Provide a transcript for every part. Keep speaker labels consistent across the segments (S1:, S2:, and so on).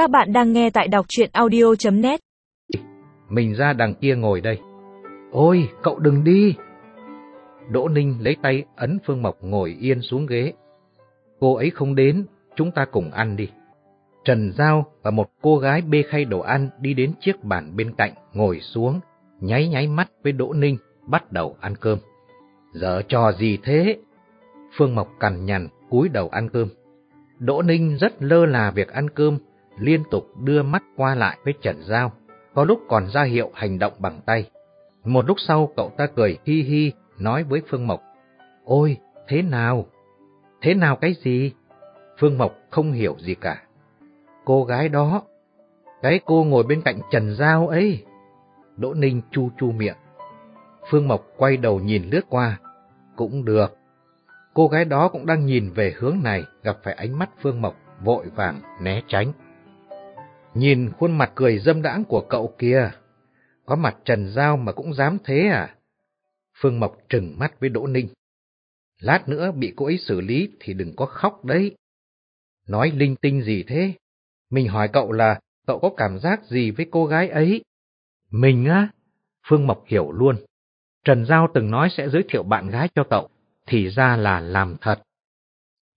S1: Các bạn đang nghe tại đọc chuyện audio.net
S2: Mình ra đằng kia ngồi đây. Ôi, cậu đừng đi! Đỗ Ninh lấy tay ấn Phương Mộc ngồi yên xuống ghế. Cô ấy không đến, chúng ta cùng ăn đi. Trần Giao và một cô gái bê khay đồ ăn đi đến chiếc bàn bên cạnh, ngồi xuống, nháy nháy mắt với Đỗ Ninh, bắt đầu ăn cơm. Giờ trò gì thế? Phương Mộc cằn nhằn, cúi đầu ăn cơm. Đỗ Ninh rất lơ là việc ăn cơm, liên tục đưa mắt qua lại với Trần Giao, có lúc còn ra hiệu hành động bằng tay. Một lúc sau cậu ta cười hi hi, nói với Phương Mộc, Ôi, thế nào? Thế nào cái gì? Phương Mộc không hiểu gì cả. Cô gái đó, cái cô ngồi bên cạnh Trần Giao ấy. Đỗ Ninh chu chu miệng. Phương Mộc quay đầu nhìn lướt qua. Cũng được. Cô gái đó cũng đang nhìn về hướng này, gặp phải ánh mắt Phương Mộc, vội vàng né tránh. Nhìn khuôn mặt cười dâm đãng của cậu kia, có mặt Trần Giao mà cũng dám thế à? Phương Mộc trừng mắt với Đỗ Ninh. Lát nữa bị cô ấy xử lý thì đừng có khóc đấy. Nói linh tinh gì thế? Mình hỏi cậu là cậu có cảm giác gì với cô gái ấy? Mình á? Phương Mộc hiểu luôn. Trần Giao từng nói sẽ giới thiệu bạn gái cho cậu, thì ra là làm thật.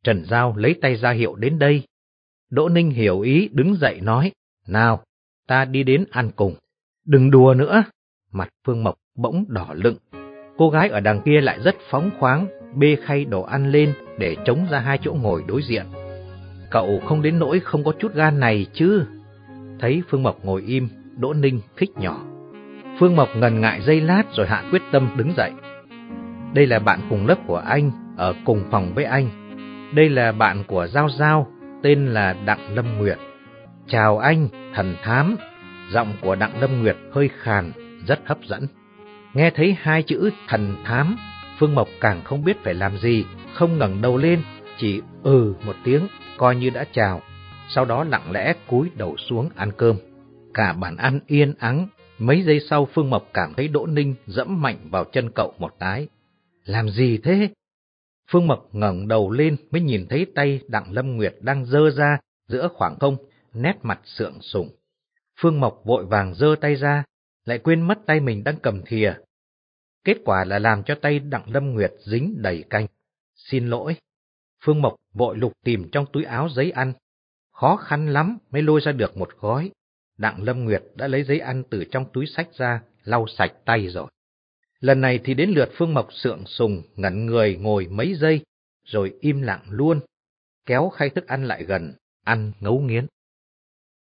S2: Trần Giao lấy tay ra hiệu đến đây. Đỗ Ninh hiểu ý đứng dậy nói, nào, ta đi đến ăn cùng. Đừng đùa nữa. Mặt Phương Mộc bỗng đỏ lựng. Cô gái ở đằng kia lại rất phóng khoáng, bê khay đồ ăn lên để chống ra hai chỗ ngồi đối diện. Cậu không đến nỗi không có chút gan này chứ. Thấy Phương Mộc ngồi im, Đỗ Ninh khích nhỏ. Phương Mộc ngần ngại dây lát rồi hạ quyết tâm đứng dậy. Đây là bạn cùng lớp của anh, ở cùng phòng với anh. Đây là bạn của Giao Giao, tên là Đặng Lâm Nguyệt. Chào anh, thần thám. Giọng của Đặng Lâm Nguyệt hơi khàn, rất hấp dẫn. Nghe thấy hai chữ thần thám, Phương Mộc càng không biết phải làm gì, không ngẩng đầu lên, chỉ ừ một tiếng, coi như đã chào. Sau đó lặng lẽ cúi đầu xuống ăn cơm. Cả bàn ăn yên ắng, mấy giây sau Phương Mộc cảm thấy Đỗ Ninh dẫm mạnh vào chân cậu một cái. Làm gì thế? Phương Mộc ngẩng đầu lên mới nhìn thấy tay Đặng Lâm Nguyệt đang dơ ra giữa khoảng không, nét mặt sượng sùng. Phương Mộc vội vàng dơ tay ra, lại quên mất tay mình đang cầm thìa. Kết quả là làm cho tay Đặng Lâm Nguyệt dính đầy canh. Xin lỗi. Phương Mộc vội lục tìm trong túi áo giấy ăn. Khó khăn lắm mới lôi ra được một gói. Đặng Lâm Nguyệt đã lấy giấy ăn từ trong túi sách ra, lau sạch tay rồi. Lần này thì đến lượt Phương Mộc sượng sùng, ngẩn người ngồi mấy giây, rồi im lặng luôn, kéo khay thức ăn lại gần, ăn ngấu nghiến.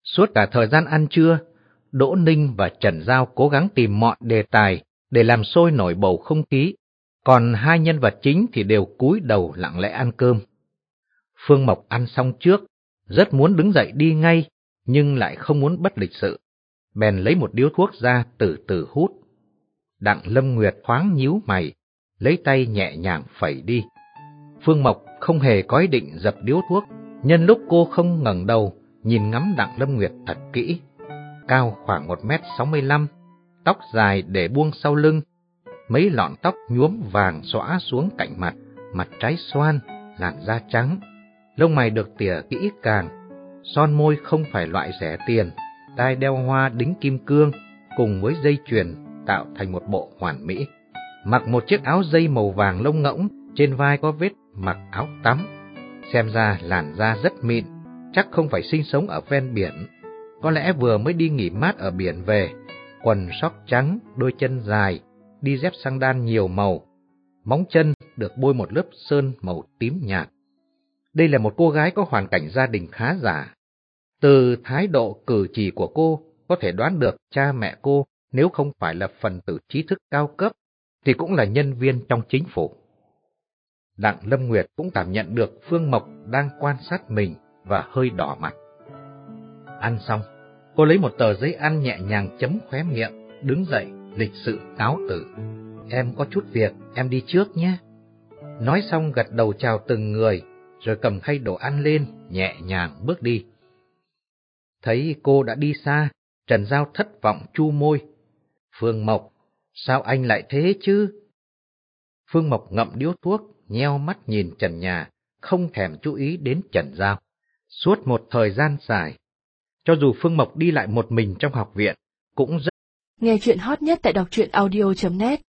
S2: Suốt cả thời gian ăn trưa, Đỗ Ninh và Trần Giao cố gắng tìm mọi đề tài để làm sôi nổi bầu không khí, còn hai nhân vật chính thì đều cúi đầu lặng lẽ ăn cơm. Phương Mộc ăn xong trước, rất muốn đứng dậy đi ngay, nhưng lại không muốn bất lịch sự. Bèn lấy một điếu thuốc ra từ từ hút. Đặng Lâm Nguyệt thoáng nhíu mày, lấy tay nhẹ nhàng phẩy đi. Phương Mộc không hề có ý định dập điếu thuốc, nhân lúc cô không ngẩng đầu, nhìn ngắm Đặng Lâm Nguyệt thật kỹ. Cao khoảng 1m65, tóc dài để buông sau lưng, mấy lọn tóc nhuốm vàng xõa xuống cạnh mặt, mặt trái xoan, làn da trắng, lông mày được tỉa kỹ càng, son môi không phải loại rẻ tiền, tai đeo hoa đính kim cương cùng với dây chuyền tạo thành một bộ hoàn mỹ. Mặc một chiếc áo dây màu vàng lông ngỗng, trên vai có vết mặc áo tắm. Xem ra làn da rất mịn, chắc không phải sinh sống ở ven biển. Có lẽ vừa mới đi nghỉ mát ở biển về, quần sóc trắng, đôi chân dài, đi dép sang đan nhiều màu. Móng chân được bôi một lớp sơn màu tím nhạt. Đây là một cô gái có hoàn cảnh gia đình khá giả. Từ thái độ cử chỉ của cô, có thể đoán được cha mẹ cô nếu không phải là phần tử trí thức cao cấp, thì cũng là nhân viên trong chính phủ. Đặng Lâm Nguyệt cũng cảm nhận được Phương Mộc đang quan sát mình và hơi đỏ mặt. Ăn xong, cô lấy một tờ giấy ăn nhẹ nhàng chấm khóe miệng, đứng dậy, lịch sự cáo tử. Em có chút việc, em đi trước nhé. Nói xong gật đầu chào từng người, rồi cầm khay đồ ăn lên, nhẹ nhàng bước đi. Thấy cô đã đi xa, Trần Giao thất vọng chu môi. Phương Mộc, sao anh lại thế chứ? Phương Mộc ngậm điếu thuốc, nheo mắt nhìn Trần Nhà, không thèm chú ý đến Trần Giao. Suốt một thời gian dài, cho dù Phương Mộc đi lại một mình trong học viện, cũng rất...
S3: Nghe chuyện hot nhất tại đọc truyện audio.net